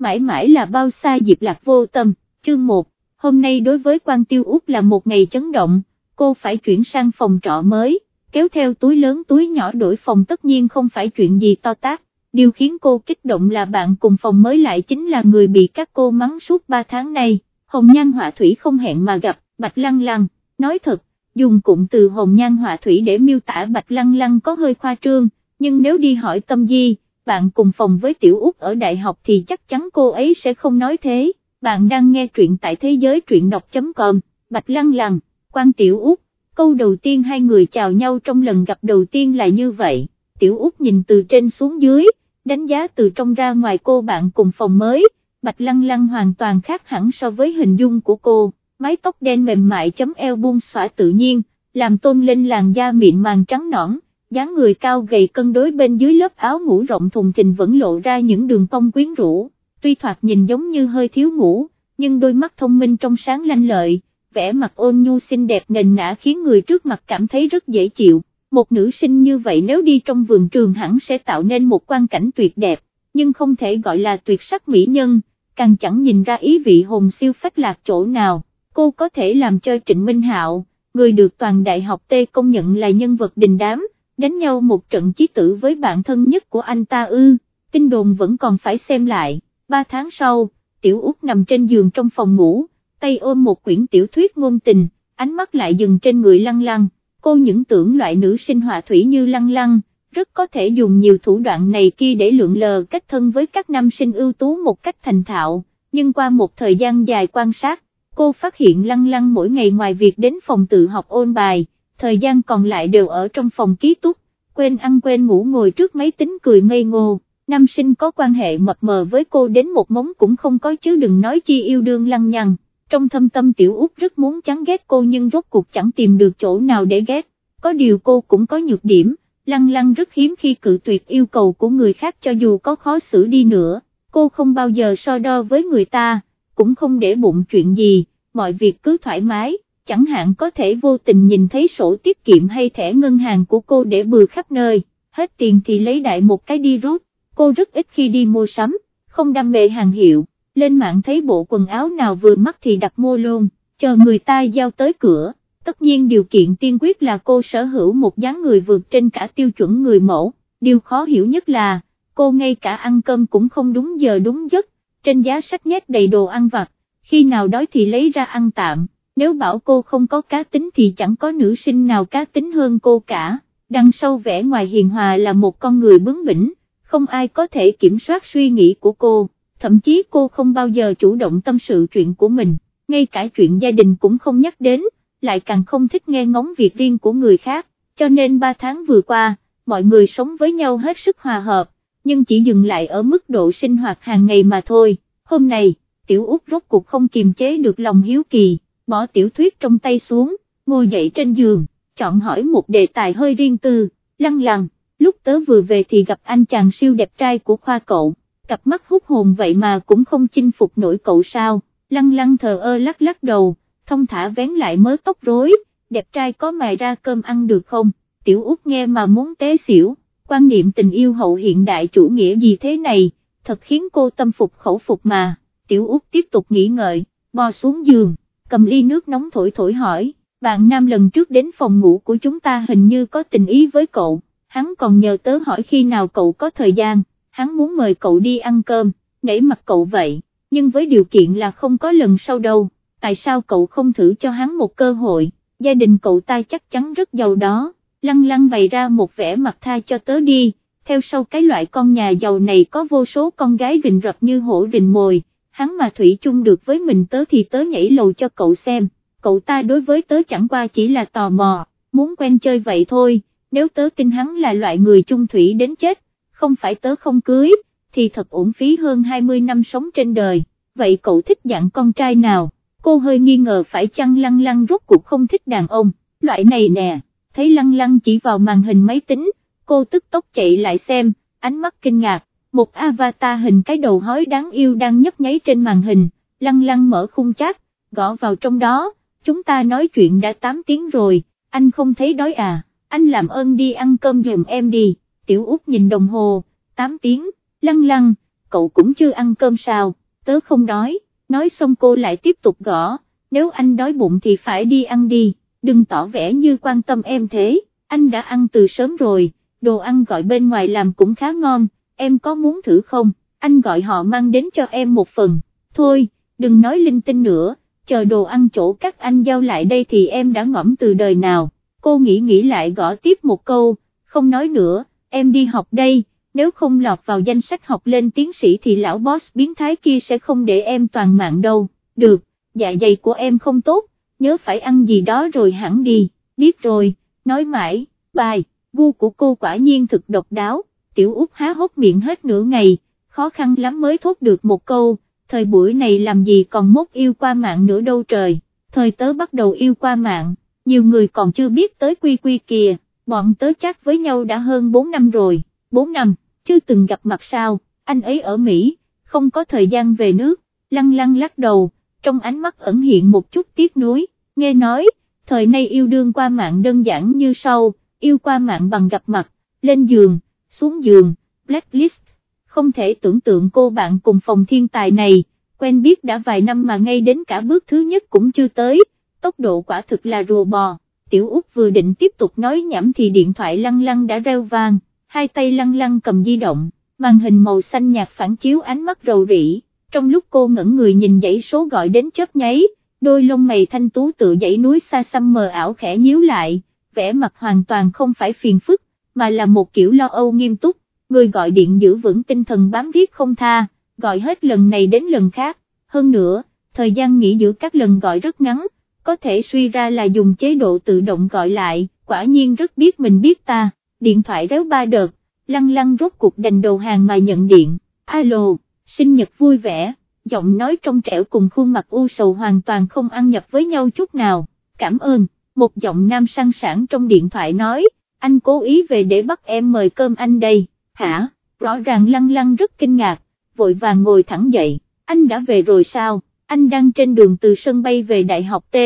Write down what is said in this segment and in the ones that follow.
mãi mãi là bao xa Diệp Lạc vô tâm, chương 1, hôm nay đối với quan tiêu út là một ngày chấn động, cô phải chuyển sang phòng trọ mới, kéo theo túi lớn túi nhỏ đổi phòng tất nhiên không phải chuyện gì to tác, điều khiến cô kích động là bạn cùng phòng mới lại chính là người bị các cô mắng suốt 3 tháng nay, hồng nhan họa thủy không hẹn mà gặp, bạch lăng lăng, nói thật, dùng cụm từ hồng nhan họa thủy để miêu tả bạch lăng lăng có hơi khoa trương, nhưng nếu đi hỏi tâm di, bạn cùng phòng với tiểu út ở đại học thì chắc chắn cô ấy sẽ không nói thế, bạn đang nghe truyện tại thế giới truyện đọc.com, bạch lăng lăng, quan tiểu út, câu đầu tiên hai người chào nhau trong lần gặp đầu tiên là như vậy, tiểu út nhìn từ trên xuống dưới, đánh giá từ trong ra ngoài cô bạn cùng phòng mới, bạch lăng lăng hoàn toàn khác hẳn so với hình dung của cô, mái tóc đen mềm mại chấm eo buông xõa tự nhiên, làm tôn lên làn da mịn màng trắng nõn, dáng người cao gầy cân đối bên dưới lớp áo ngủ rộng thùng thình vẫn lộ ra những đường cong quyến rũ, tuy thoạt nhìn giống như hơi thiếu ngủ, nhưng đôi mắt thông minh trong sáng lanh lợi, vẻ mặt ôn nhu xinh đẹp nền nã khiến người trước mặt cảm thấy rất dễ chịu, một nữ sinh như vậy nếu đi trong vườn trường hẳn sẽ tạo nên một quan cảnh tuyệt đẹp, nhưng không thể gọi là tuyệt sắc mỹ nhân, càng chẳng nhìn ra ý vị hồn siêu phách lạc chỗ nào, cô có thể làm cho Trịnh Minh Hạo, người được toàn đại học T công nhận là nhân vật đình đám, đánh nhau một trận chí tử với bạn thân nhất của anh ta ư, tin đồn vẫn còn phải xem lại, ba tháng sau, Tiểu Út nằm trên giường trong phòng ngủ, tay ôm một quyển tiểu thuyết ngôn tình, ánh mắt lại dừng trên người lăng lăng, cô những tưởng loại nữ sinh hòa thủy như lăng lăng, rất có thể dùng nhiều thủ đoạn này kia để lượng lờ cách thân với các nam sinh ưu tú một cách thành thạo, nhưng qua một thời gian dài quan sát, cô phát hiện lăng lăng mỗi ngày ngoài việc đến phòng tự học ôn bài, thời gian còn lại đều ở trong phòng ký túc, quên ăn quên ngủ ngồi trước máy tính cười ngây ngô, nam sinh có quan hệ mập mờ với cô đến một móng cũng không có chứ đừng nói chi yêu đương lăng nhăng, trong thâm tâm tiểu út rất muốn chán ghét cô nhưng rốt cuộc chẳng tìm được chỗ nào để ghét, có điều cô cũng có nhược điểm, lăng lăng rất hiếm khi cự tuyệt yêu cầu của người khác cho dù có khó xử đi nữa, cô không bao giờ so đo với người ta, cũng không để bụng chuyện gì, mọi việc cứ thoải mái chẳng hạn có thể vô tình nhìn thấy sổ tiết kiệm hay thẻ ngân hàng của cô để bừa khắp nơi, hết tiền thì lấy đại một cái đi rút, cô rất ít khi đi mua sắm, không đam mê hàng hiệu, lên mạng thấy bộ quần áo nào vừa mắt thì đặt mua luôn, chờ người ta giao tới cửa, tất nhiên điều kiện tiên quyết là cô sở hữu một dáng người vượt trên cả tiêu chuẩn người mẫu, điều khó hiểu nhất là, cô ngay cả ăn cơm cũng không đúng giờ đúng giấc, trên giá sách nhét đầy đồ ăn vặt, khi nào đói thì lấy ra ăn tạm nếu bảo cô không có cá tính thì chẳng có nữ sinh nào cá tính hơn cô cả, đằng sau vẻ ngoài hiền hòa là một con người bướng bỉnh, không ai có thể kiểm soát suy nghĩ của cô, thậm chí cô không bao giờ chủ động tâm sự chuyện của mình, ngay cả chuyện gia đình cũng không nhắc đến, lại càng không thích nghe ngóng việc riêng của người khác, cho nên 3 tháng vừa qua, mọi người sống với nhau hết sức hòa hợp, nhưng chỉ dừng lại ở mức độ sinh hoạt hàng ngày mà thôi, hôm nay, tiểu Úc rốt cuộc không kiềm chế được lòng hiếu kỳ bỏ tiểu thuyết trong tay xuống, ngồi dậy trên giường, chọn hỏi một đề tài hơi riêng tư, lăng lăng, lúc tớ vừa về thì gặp anh chàng siêu đẹp trai của khoa cậu, cặp mắt hút hồn vậy mà cũng không chinh phục nổi cậu sao, lăng lăng thờ ơ lắc lắc đầu, thông thả vén lại mớ tóc rối, đẹp trai có mài ra cơm ăn được không, tiểu út nghe mà muốn té xỉu, quan niệm tình yêu hậu hiện đại chủ nghĩa gì thế này, thật khiến cô tâm phục khẩu phục mà, tiểu út tiếp tục nghĩ ngợi, bò xuống giường cầm ly nước nóng thổi thổi hỏi, bạn nam lần trước đến phòng ngủ của chúng ta hình như có tình ý với cậu, hắn còn nhờ tớ hỏi khi nào cậu có thời gian, hắn muốn mời cậu đi ăn cơm, nể mặt cậu vậy, nhưng với điều kiện là không có lần sau đâu, tại sao cậu không thử cho hắn một cơ hội, gia đình cậu ta chắc chắn rất giàu đó, lăng lăng bày ra một vẻ mặt tha cho tớ đi, theo sau cái loại con nhà giàu này có vô số con gái rình rập như hổ rình mồi, hắn mà thủy chung được với mình tớ thì tớ nhảy lầu cho cậu xem, cậu ta đối với tớ chẳng qua chỉ là tò mò, muốn quen chơi vậy thôi, nếu tớ tin hắn là loại người chung thủy đến chết, không phải tớ không cưới, thì thật uổng phí hơn 20 năm sống trên đời, vậy cậu thích dạng con trai nào, cô hơi nghi ngờ phải chăng lăng lăng rốt cuộc không thích đàn ông, loại này nè, thấy lăng lăng chỉ vào màn hình máy tính, cô tức tốc chạy lại xem, ánh mắt kinh ngạc, một avatar hình cái đầu hói đáng yêu đang nhấp nháy trên màn hình, lăng lăng mở khung chat, gõ vào trong đó, chúng ta nói chuyện đã 8 tiếng rồi, anh không thấy đói à, anh làm ơn đi ăn cơm giùm em đi, tiểu út nhìn đồng hồ, 8 tiếng, lăng lăng, cậu cũng chưa ăn cơm sao, tớ không đói, nói xong cô lại tiếp tục gõ, nếu anh đói bụng thì phải đi ăn đi, đừng tỏ vẻ như quan tâm em thế, anh đã ăn từ sớm rồi, đồ ăn gọi bên ngoài làm cũng khá ngon, em có muốn thử không, anh gọi họ mang đến cho em một phần, thôi, đừng nói linh tinh nữa, chờ đồ ăn chỗ các anh giao lại đây thì em đã ngõm từ đời nào, cô nghĩ nghĩ lại gõ tiếp một câu, không nói nữa, em đi học đây, nếu không lọt vào danh sách học lên tiến sĩ thì lão boss biến thái kia sẽ không để em toàn mạng đâu, được, dạ dày của em không tốt, nhớ phải ăn gì đó rồi hẳn đi, biết rồi, nói mãi, bài, gu của cô quả nhiên thực độc đáo, tiểu út há hốc miệng hết nửa ngày, khó khăn lắm mới thốt được một câu, thời buổi này làm gì còn mốt yêu qua mạng nữa đâu trời, thời tớ bắt đầu yêu qua mạng, nhiều người còn chưa biết tới quy quy kìa, bọn tớ chắc với nhau đã hơn 4 năm rồi, 4 năm, chưa từng gặp mặt sao, anh ấy ở Mỹ, không có thời gian về nước, lăng lăng lắc đầu, trong ánh mắt ẩn hiện một chút tiếc nuối, nghe nói, thời nay yêu đương qua mạng đơn giản như sau, yêu qua mạng bằng gặp mặt, lên giường, xuống giường, blacklist, không thể tưởng tượng cô bạn cùng phòng thiên tài này, quen biết đã vài năm mà ngay đến cả bước thứ nhất cũng chưa tới, tốc độ quả thực là rùa bò, tiểu út vừa định tiếp tục nói nhảm thì điện thoại lăng lăng đã reo vang, hai tay lăng lăng cầm di động, màn hình màu xanh nhạt phản chiếu ánh mắt rầu rĩ, trong lúc cô ngẩn người nhìn dãy số gọi đến chớp nháy, đôi lông mày thanh tú tự dãy núi xa xăm mờ ảo khẽ nhíu lại, vẻ mặt hoàn toàn không phải phiền phức, mà là một kiểu lo âu nghiêm túc, người gọi điện giữ vững tinh thần bám riết không tha, gọi hết lần này đến lần khác, hơn nữa, thời gian nghỉ giữa các lần gọi rất ngắn, có thể suy ra là dùng chế độ tự động gọi lại, quả nhiên rất biết mình biết ta, điện thoại réo ba đợt, lăng lăng rốt cuộc đành đầu hàng mà nhận điện, alo, sinh nhật vui vẻ, giọng nói trong trẻo cùng khuôn mặt u sầu hoàn toàn không ăn nhập với nhau chút nào, cảm ơn, một giọng nam sang sản trong điện thoại nói, anh cố ý về để bắt em mời cơm anh đây, hả, rõ ràng lăng lăng rất kinh ngạc, vội vàng ngồi thẳng dậy, anh đã về rồi sao, anh đang trên đường từ sân bay về đại học T,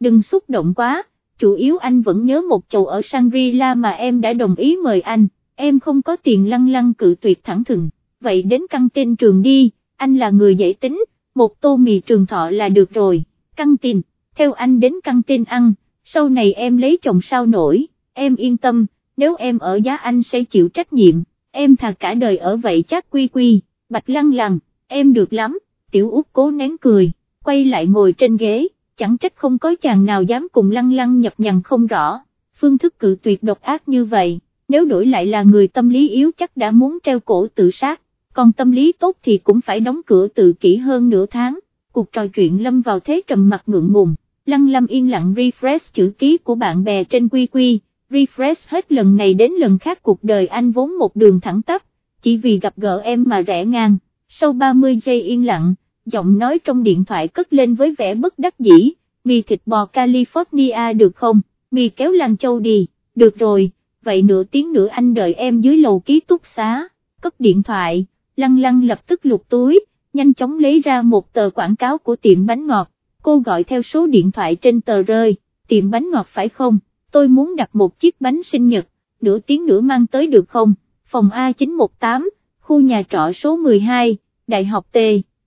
đừng xúc động quá, chủ yếu anh vẫn nhớ một chầu ở Shangri-La mà em đã đồng ý mời anh, em không có tiền lăng lăng cự tuyệt thẳng thừng, vậy đến căng tin trường đi, anh là người dễ tính, một tô mì trường thọ là được rồi, căng tin, theo anh đến căng tin ăn, sau này em lấy chồng sao nổi, em yên tâm, nếu em ở giá anh sẽ chịu trách nhiệm, em thà cả đời ở vậy chắc quy quy, bạch lăng lăng, em được lắm, tiểu út cố nén cười, quay lại ngồi trên ghế, chẳng trách không có chàng nào dám cùng lăng lăng nhập nhằn không rõ, phương thức cự tuyệt độc ác như vậy, nếu đổi lại là người tâm lý yếu chắc đã muốn treo cổ tự sát, còn tâm lý tốt thì cũng phải đóng cửa tự kỷ hơn nửa tháng, cuộc trò chuyện lâm vào thế trầm mặt ngượng ngùng, lăng lâm yên lặng refresh chữ ký của bạn bè trên quy quy, refresh hết lần này đến lần khác cuộc đời anh vốn một đường thẳng tắp, chỉ vì gặp gỡ em mà rẽ ngang, sau 30 giây yên lặng, giọng nói trong điện thoại cất lên với vẻ bất đắc dĩ, mì thịt bò California được không, mì kéo làng châu đi, được rồi, vậy nửa tiếng nữa anh đợi em dưới lầu ký túc xá, cấp điện thoại, lăng lăng lập tức lục túi, nhanh chóng lấy ra một tờ quảng cáo của tiệm bánh ngọt, cô gọi theo số điện thoại trên tờ rơi, tiệm bánh ngọt phải không, tôi muốn đặt một chiếc bánh sinh nhật, nửa tiếng nữa mang tới được không, phòng A918, khu nhà trọ số 12, Đại học T,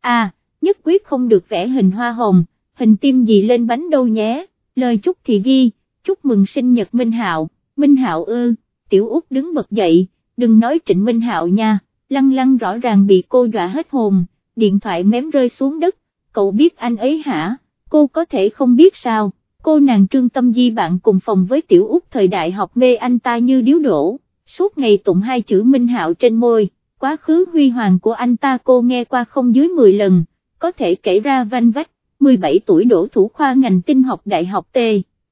A, nhất quyết không được vẽ hình hoa hồng, hình tim gì lên bánh đâu nhé, lời chúc thì ghi, chúc mừng sinh nhật Minh Hạo, Minh Hạo ư, tiểu út đứng bật dậy, đừng nói trịnh Minh Hạo nha, lăng lăng rõ ràng bị cô dọa hết hồn, điện thoại mém rơi xuống đất, cậu biết anh ấy hả, cô có thể không biết sao, cô nàng trương tâm di bạn cùng phòng với tiểu út thời đại học mê anh ta như điếu đổ, suốt ngày tụng hai chữ Minh Hạo trên môi, quá khứ huy hoàng của anh ta cô nghe qua không dưới 10 lần, có thể kể ra vanh vách, 17 tuổi đổ thủ khoa ngành tinh học đại học T,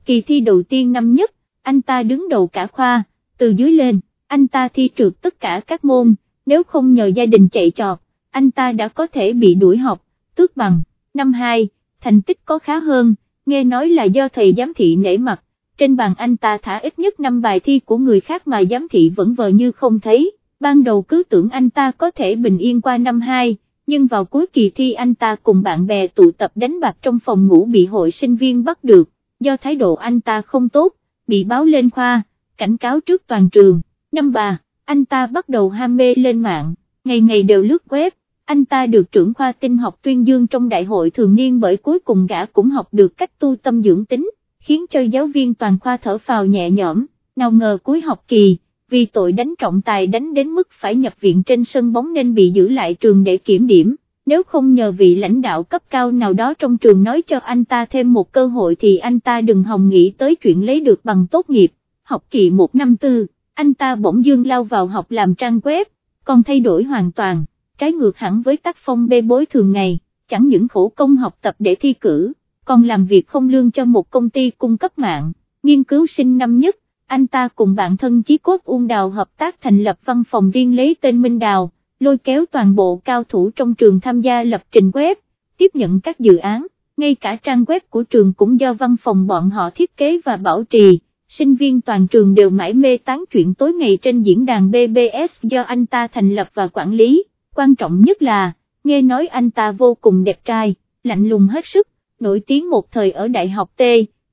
kỳ thi đầu tiên năm nhất, anh ta đứng đầu cả khoa, từ dưới lên, anh ta thi trượt tất cả các môn, nếu không nhờ gia đình chạy trọt, anh ta đã có thể bị đuổi học, tước bằng, năm 2, thành tích có khá hơn, nghe nói là do thầy giám thị nể mặt, trên bàn anh ta thả ít nhất 5 bài thi của người khác mà giám thị vẫn vờ như không thấy, ban đầu cứ tưởng anh ta có thể bình yên qua năm 2, nhưng vào cuối kỳ thi anh ta cùng bạn bè tụ tập đánh bạc trong phòng ngủ bị hội sinh viên bắt được, do thái độ anh ta không tốt, bị báo lên khoa, cảnh cáo trước toàn trường, năm bà, anh ta bắt đầu ham mê lên mạng, ngày ngày đều lướt web, anh ta được trưởng khoa tinh học tuyên dương trong đại hội thường niên bởi cuối cùng gã cũng học được cách tu tâm dưỡng tính, khiến cho giáo viên toàn khoa thở phào nhẹ nhõm, nào ngờ cuối học kỳ, vì tội đánh trọng tài đánh đến mức phải nhập viện trên sân bóng nên bị giữ lại trường để kiểm điểm, nếu không nhờ vị lãnh đạo cấp cao nào đó trong trường nói cho anh ta thêm một cơ hội thì anh ta đừng hòng nghĩ tới chuyện lấy được bằng tốt nghiệp, học kỳ 1 năm tư, anh ta bỗng dương lao vào học làm trang web, còn thay đổi hoàn toàn, trái ngược hẳn với tác phong bê bối thường ngày, chẳng những khổ công học tập để thi cử, còn làm việc không lương cho một công ty cung cấp mạng, nghiên cứu sinh năm nhất, anh ta cùng bạn thân Chí Cốt Uông Đào hợp tác thành lập văn phòng riêng lấy tên Minh Đào, lôi kéo toàn bộ cao thủ trong trường tham gia lập trình web, tiếp nhận các dự án, ngay cả trang web của trường cũng do văn phòng bọn họ thiết kế và bảo trì, sinh viên toàn trường đều mãi mê tán chuyện tối ngày trên diễn đàn BBS do anh ta thành lập và quản lý, quan trọng nhất là, nghe nói anh ta vô cùng đẹp trai, lạnh lùng hết sức, nổi tiếng một thời ở Đại học T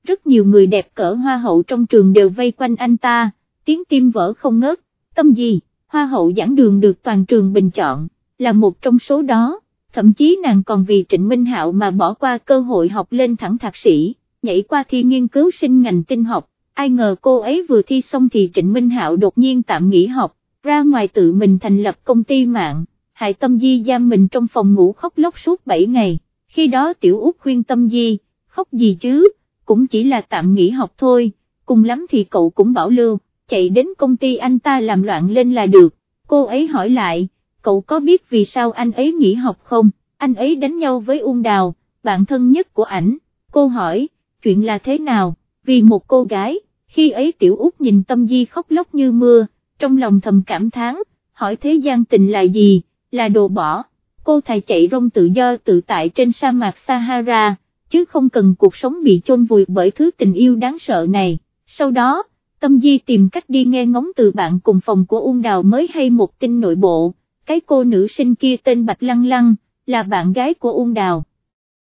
rất nhiều người đẹp cỡ hoa hậu trong trường đều vây quanh anh ta, tiếng tim vỡ không ngớt, tâm gì, hoa hậu giảng đường được toàn trường bình chọn, là một trong số đó, thậm chí nàng còn vì Trịnh Minh Hạo mà bỏ qua cơ hội học lên thẳng thạc sĩ, nhảy qua thi nghiên cứu sinh ngành tinh học, ai ngờ cô ấy vừa thi xong thì Trịnh Minh Hạo đột nhiên tạm nghỉ học, ra ngoài tự mình thành lập công ty mạng, hại Tâm Di giam mình trong phòng ngủ khóc lóc suốt 7 ngày, khi đó Tiểu Út khuyên Tâm Di, khóc gì chứ, cũng chỉ là tạm nghỉ học thôi, cùng lắm thì cậu cũng bảo lưu, chạy đến công ty anh ta làm loạn lên là được, cô ấy hỏi lại, cậu có biết vì sao anh ấy nghỉ học không, anh ấy đánh nhau với Uông Đào, bạn thân nhất của ảnh, cô hỏi, chuyện là thế nào, vì một cô gái, khi ấy tiểu út nhìn tâm di khóc lóc như mưa, trong lòng thầm cảm thán, hỏi thế gian tình là gì, là đồ bỏ, cô thầy chạy rong tự do tự tại trên sa mạc Sahara chứ không cần cuộc sống bị chôn vùi bởi thứ tình yêu đáng sợ này. Sau đó, Tâm Di tìm cách đi nghe ngóng từ bạn cùng phòng của Uông Đào mới hay một tin nội bộ, cái cô nữ sinh kia tên Bạch Lăng Lăng, là bạn gái của Uông Đào,